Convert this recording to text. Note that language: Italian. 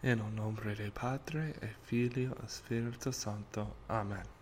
in nome del Padre, e Figlio, e Spirito Santo. Amen.